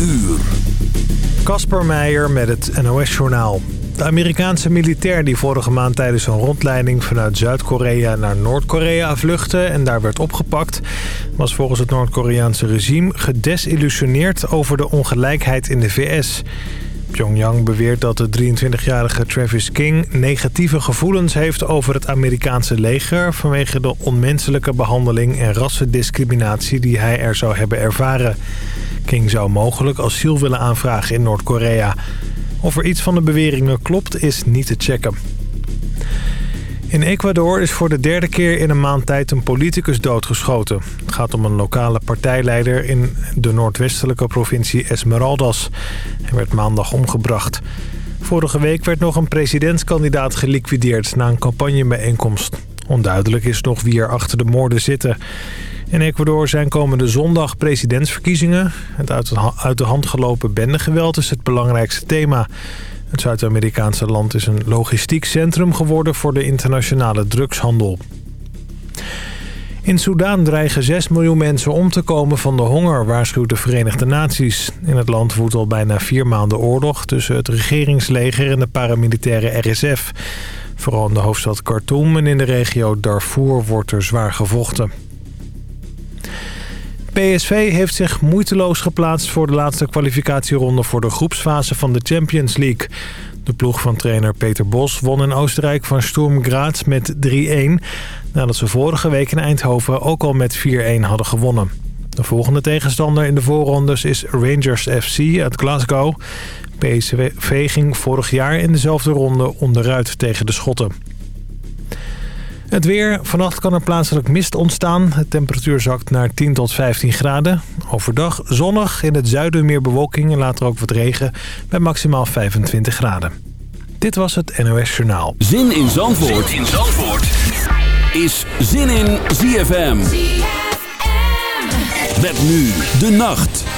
uur. Kasper Meijer met het NOS-journaal. De Amerikaanse militair die vorige maand tijdens een rondleiding vanuit Zuid-Korea naar Noord-Korea vluchtte en daar werd opgepakt, was volgens het Noord-Koreaanse regime gedesillusioneerd over de ongelijkheid in de VS. Pyongyang beweert dat de 23-jarige Travis King negatieve gevoelens heeft over het Amerikaanse leger... vanwege de onmenselijke behandeling en rassendiscriminatie die hij er zou hebben ervaren. King zou mogelijk asiel willen aanvragen in Noord-Korea. Of er iets van de beweringen klopt is niet te checken. In Ecuador is voor de derde keer in een maand tijd een politicus doodgeschoten. Het gaat om een lokale partijleider in de noordwestelijke provincie Esmeraldas. Hij werd maandag omgebracht. Vorige week werd nog een presidentskandidaat geliquideerd na een campagnebijeenkomst. Onduidelijk is nog wie er achter de moorden zitten. In Ecuador zijn komende zondag presidentsverkiezingen. Het uit de hand gelopen bendegeweld is het belangrijkste thema. Het Zuid-Amerikaanse land is een logistiek centrum geworden voor de internationale drugshandel. In Soedan dreigen 6 miljoen mensen om te komen van de honger, waarschuwt de Verenigde Naties. In het land woedt al bijna vier maanden oorlog tussen het regeringsleger en de paramilitaire RSF. Vooral in de hoofdstad Khartoum en in de regio Darfur wordt er zwaar gevochten. PSV heeft zich moeiteloos geplaatst voor de laatste kwalificatieronde voor de groepsfase van de Champions League. De ploeg van trainer Peter Bos won in Oostenrijk van Sturm Graz met 3-1... nadat ze vorige week in Eindhoven ook al met 4-1 hadden gewonnen. De volgende tegenstander in de voorrondes is Rangers FC uit Glasgow. PSV ging vorig jaar in dezelfde ronde onderuit tegen de Schotten. Het weer. Vannacht kan er plaatselijk mist ontstaan. De temperatuur zakt naar 10 tot 15 graden. Overdag zonnig. In het zuiden meer bewolking en later ook wat regen. Bij maximaal 25 graden. Dit was het NOS Journaal. Zin in Zandvoort, zin in Zandvoort. is Zin in ZFM. ZFM. Met nu de nacht.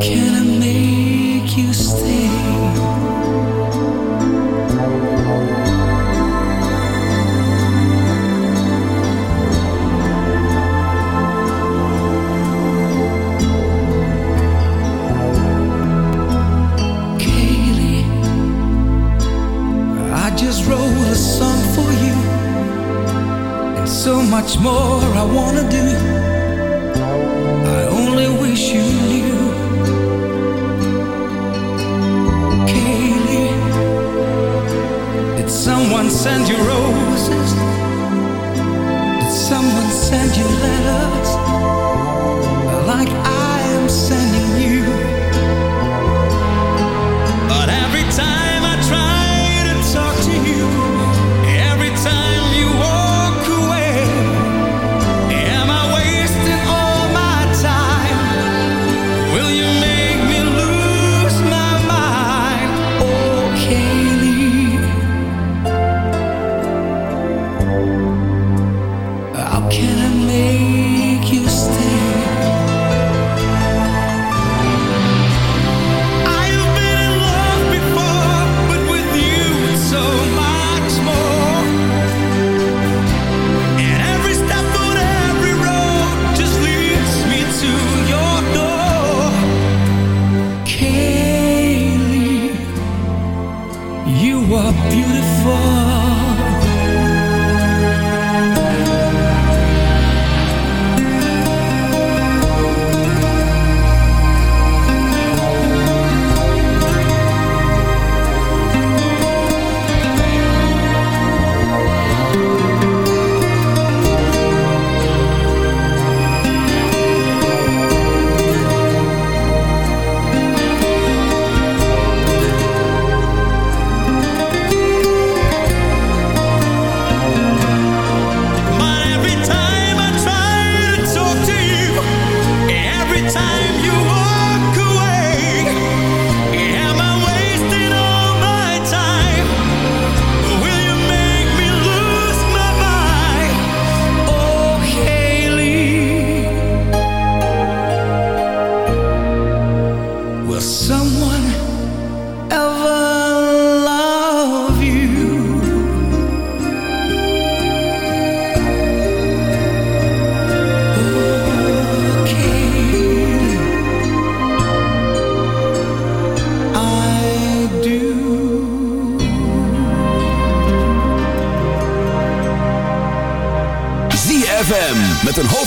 Can I make you stay?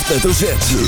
hoofdletter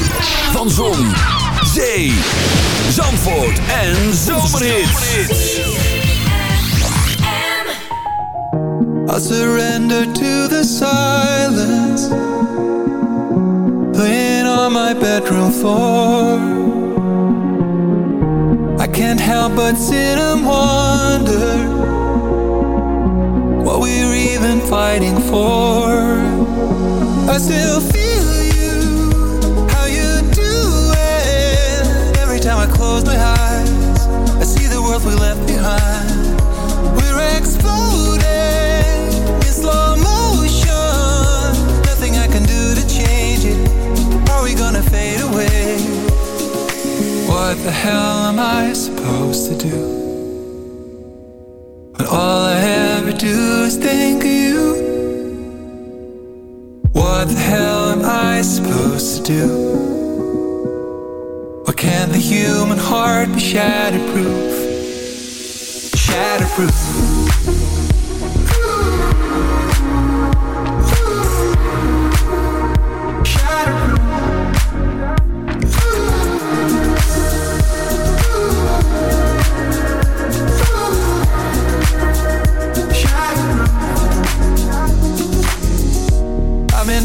what the hell am I supposed to do? When all I ever do is think of you What the hell am I supposed to do? What can the human heart be shatterproof? Shatterproof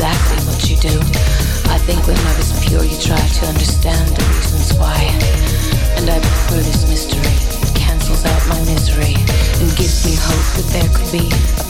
exactly what you do. I think when I was pure, you tried to understand the reasons why. And I prefer this mystery. It cancels out my misery and gives me hope that there could be a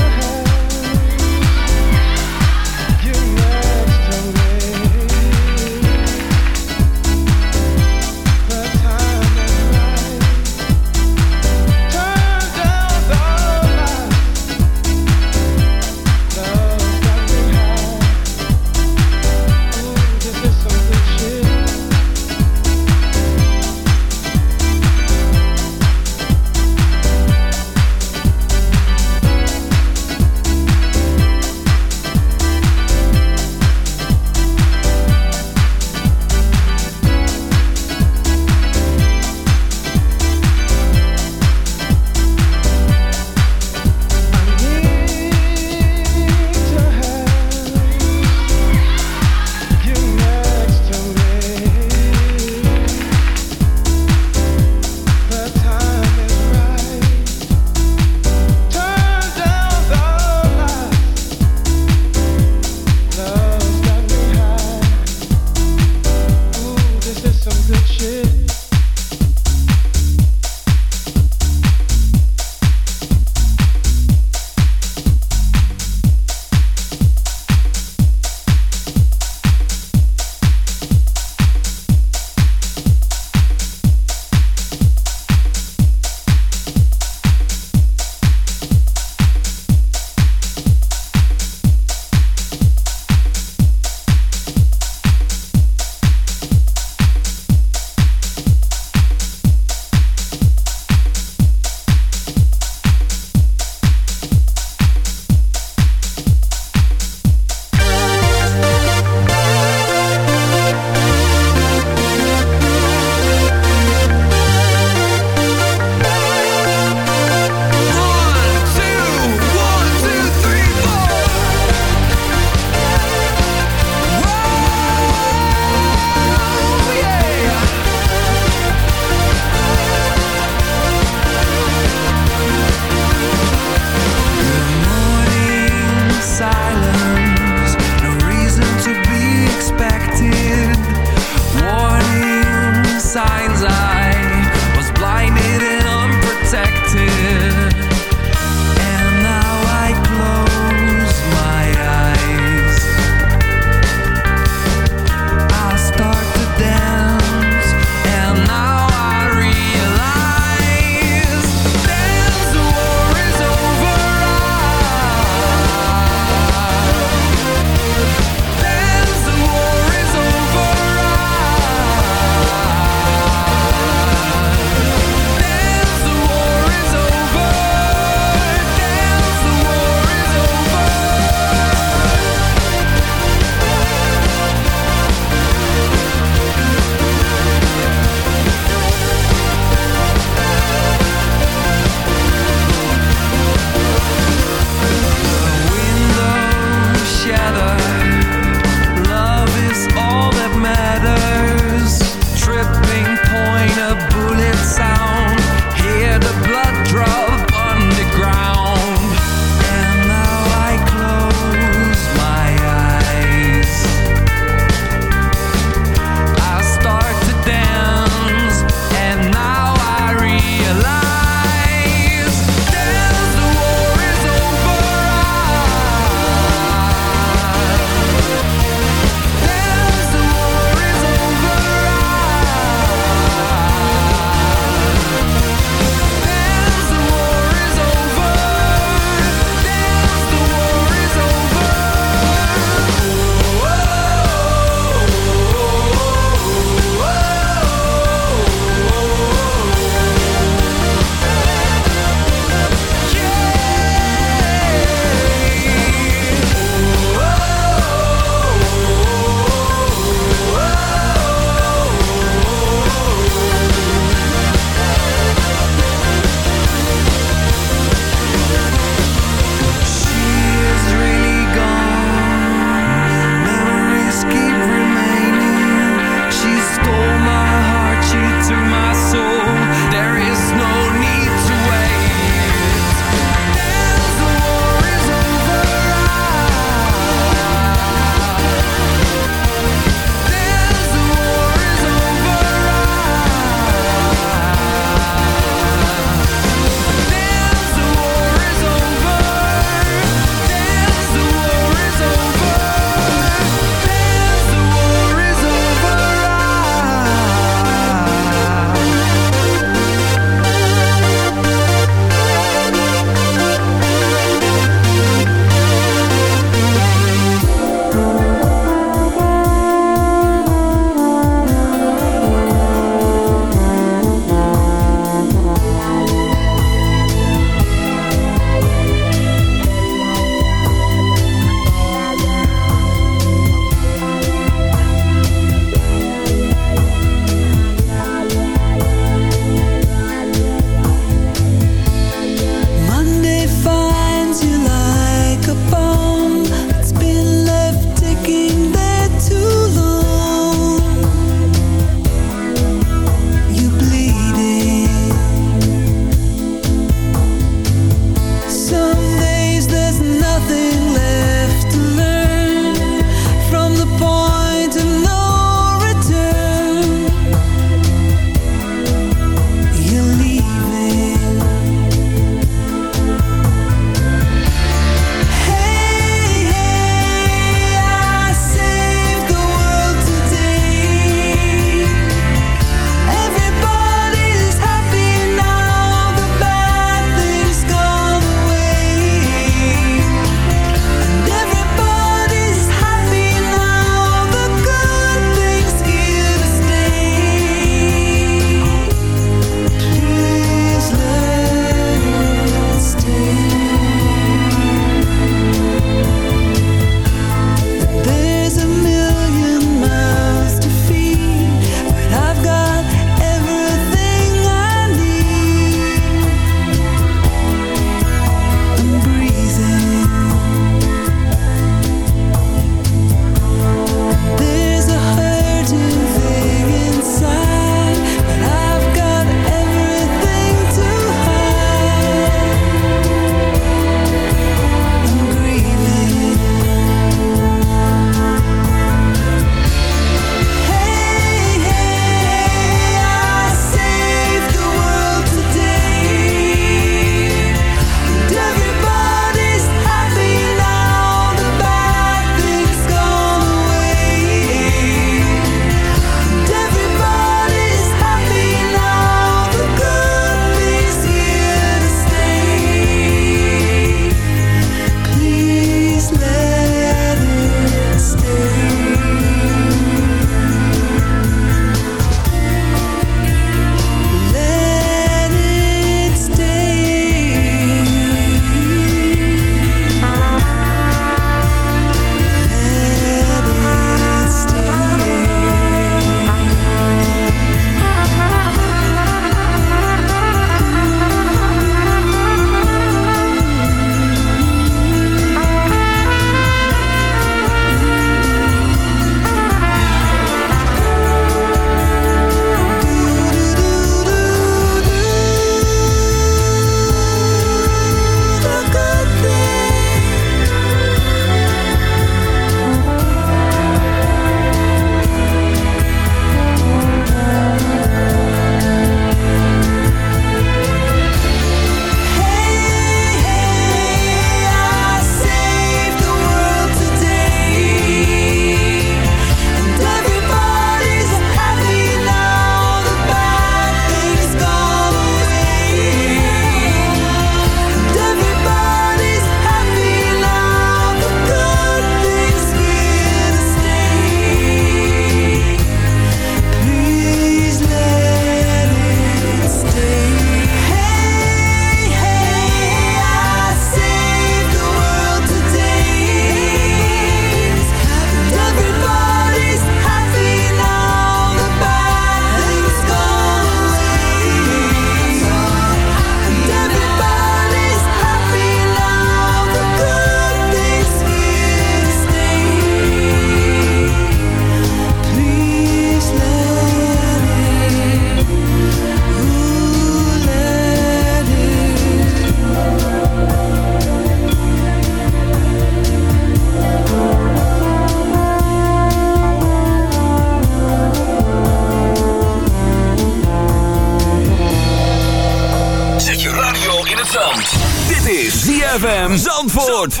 uit Zand. Dit is ZFM Zandvoort.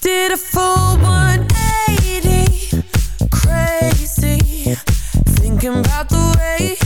Did a full 180 Crazy Thinking about the way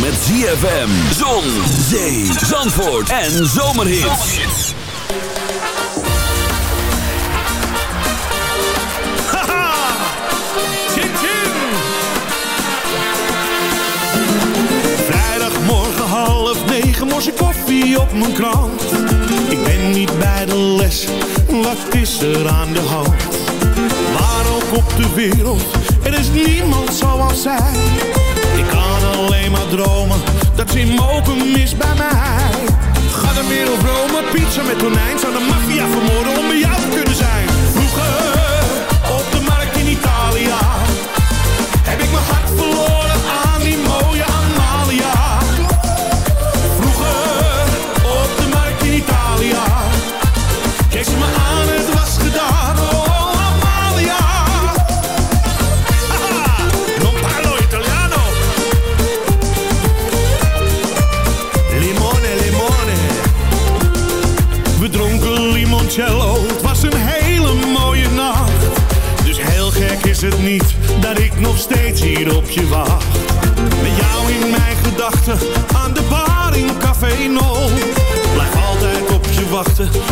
met ZFM. Zon, zee, zandvoort en zomerhits. Haha! Vrijdagmorgen half negen mors ik koffie op mijn krant. Ik ben niet bij de les, wat is er aan de hand? Waar ook op de wereld, er is niemand zoals zij alleen maar dromen. Dat ze in mogen mis bij mij. Ga dan meer op Rome, pizza met tonijn. Zou de maffia vermoorden om bij jou Hilfe.